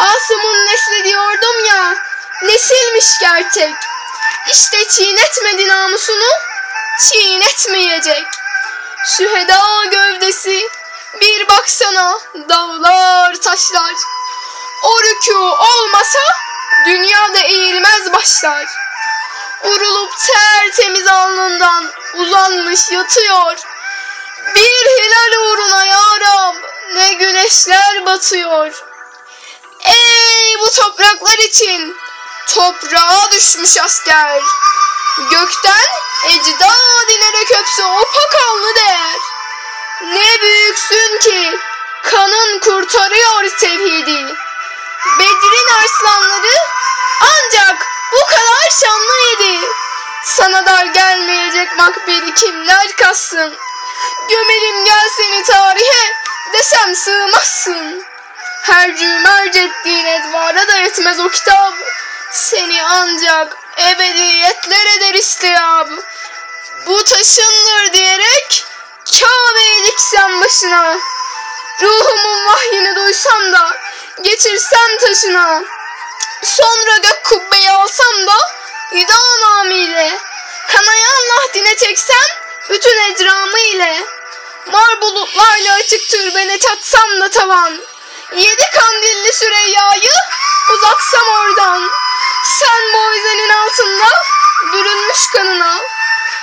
Masum'un nesli diyordum ya. Nesilmiş gerçek. İşte çiğnetmedi namusunu, çiğnetmeyecek. Şüheda gövdesi, bir baksana dağlar taşlar. O rükû olmasa dünyada eğilmez başlar. Vurulup tertemiz alnından uzanmış yatıyor. Bir hilal uğruna ya Rab ne güneşler batıyor. Topraklar için toprağa düşmüş asker. Gökten ecdad inerek öpse o pakallı değer. Ne büyüksün ki kanın kurtarıyor tevhidi. Bedir'in arslanları ancak bu kadar şanlıydı. Sana dar gelmeyecek makberi kimler kassın. Gömelim gel seni tarihe desem sığmazsın. Her cümerc ettiğin edvara da yetmez o kitap. Seni ancak ebediyetler eder istiyab. Bu taşındır diyerek Kabe'yi diksem başına. Ruhumun vahyini duysam da geçirsem taşına. Sonra gök kubbeyi alsam da idam namiyle. Kanayan lahdine çeksem bütün ecramı ile. Mar bulutlarla açık türbene çatsam da tavan. Yedi kandilli Süreyya'yı uzatsam oradan. Sen muizenin altında bürünmüş kanına.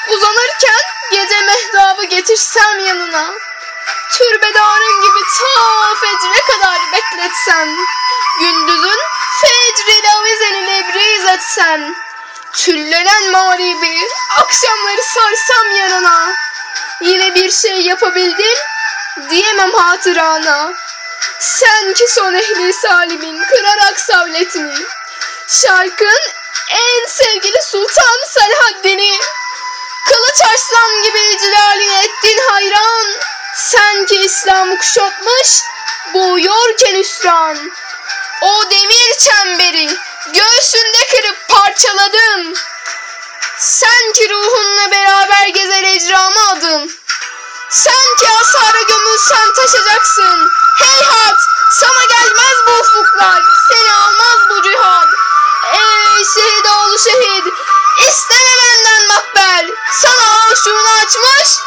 Uzanırken gece mehdabı getirsem yanına. Türbedarın gibi ta fecre kadar bekletsem. Gündüzün fecriyle avizeni lebriz etsem. Tüllenen mağribi akşamları sarsam yanına. Yine bir şey yapabildim diyemem hatırana. Sen ki son ehli salimin kırarak savletini. Şarkın en sevgili sultan Selahaddin'i. Kılıç arslan gibi cilaline ettin hayran. Sen ki İslam'ı kuşatmış boğuyorken hüsran. O demir çemberi göğsünde kırıp parçaladın. Sen ki ruhunla beraber gezer ecramı adın. Sen ki asara gömülsen taşacaksın. Heyhat kaçmış.